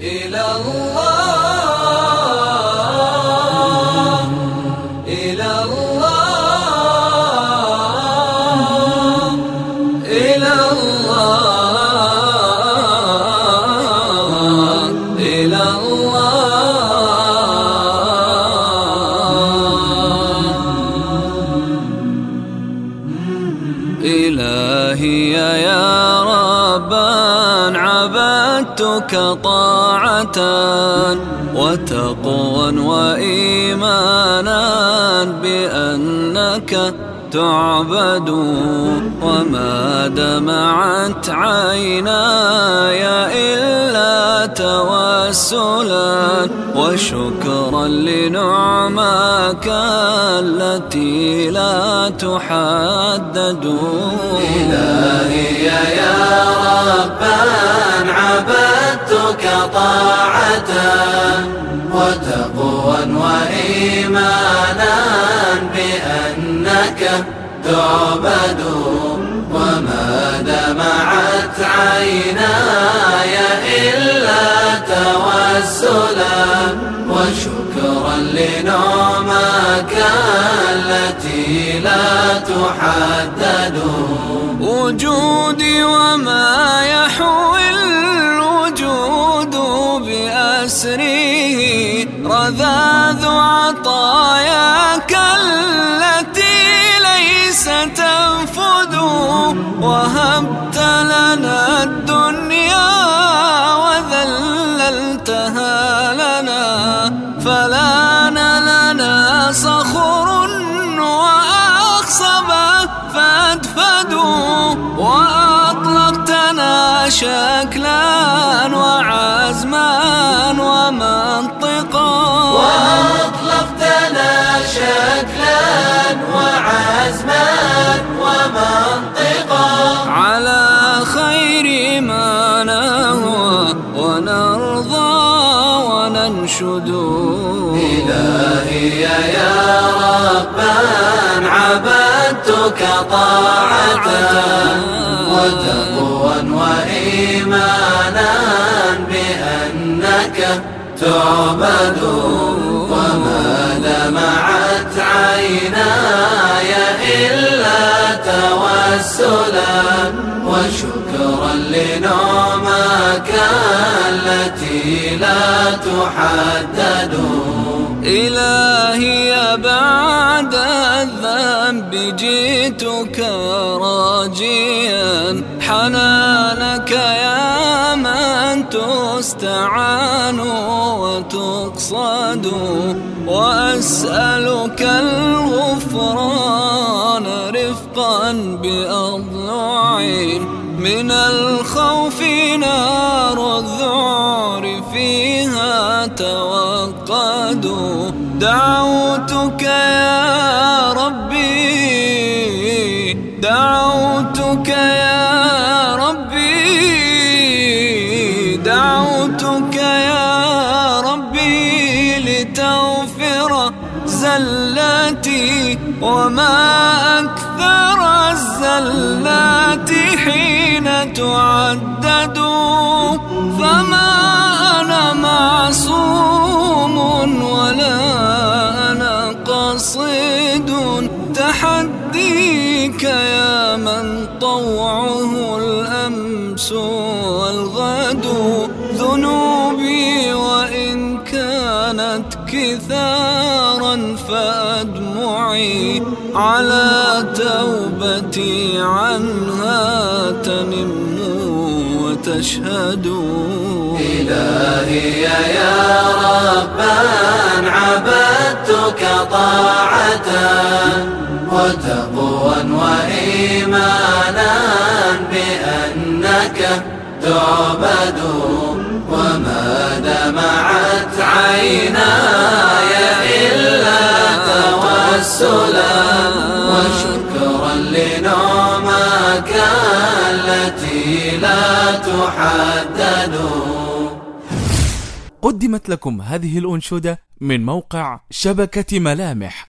إلى الله. إلهي يا ربا عبدتك طاعة وتقوى وإيمانا بأنك تعبد وما دمعت عيناي إلا توسلا وشكرا لنعماك التي لا تحدد. إلهي يا ربا عبدتك طاعة وتقوى وإيمانا بأنك تعبد وما دمعت عيناي إلا توسلا وشكرا لنعمك التي لا تحدد. وجودي وما وذللتها لنا فلان لنا صخر وأخصب. فأدفدوا وأطلقتنا شكلا وعزما ومنطقا. وأطلقتنا شكلا وعزما ومنطقا. على خير ما نهوى ونرضى. وننشد إلهي يا ربا عبدتك طاعة. وتقوى وإيمانا بأنك تعبد. وما دمعت عيناي إلا توسلا. وشكرا لنعمك التي لا تحدد. إلهي بعد الذنب جئتك راجيا حنانك يا تستعان وتقصد وأسألك الغفران رفقا بأضلعين من الخوف نار الذعر فيها توقدوا دعوتك يا ربي دعوتك يا دعوتك يا ربي لتغفر زلاتي وما أكثر الزلات حين تعدد. فما أنا معصوم ولا أنا قصيد تحديك يا من طوعه الأمس. فأدمعي على توبتي عنها تنم وتشهد. إلهي يا ربا عبدتك طاعة وتقوى وإيمانا بأنك تعبد. وما دمعت عيناي لا تحدد قدمت لكم هذه الأنشودة من موقع شبكة ملامح.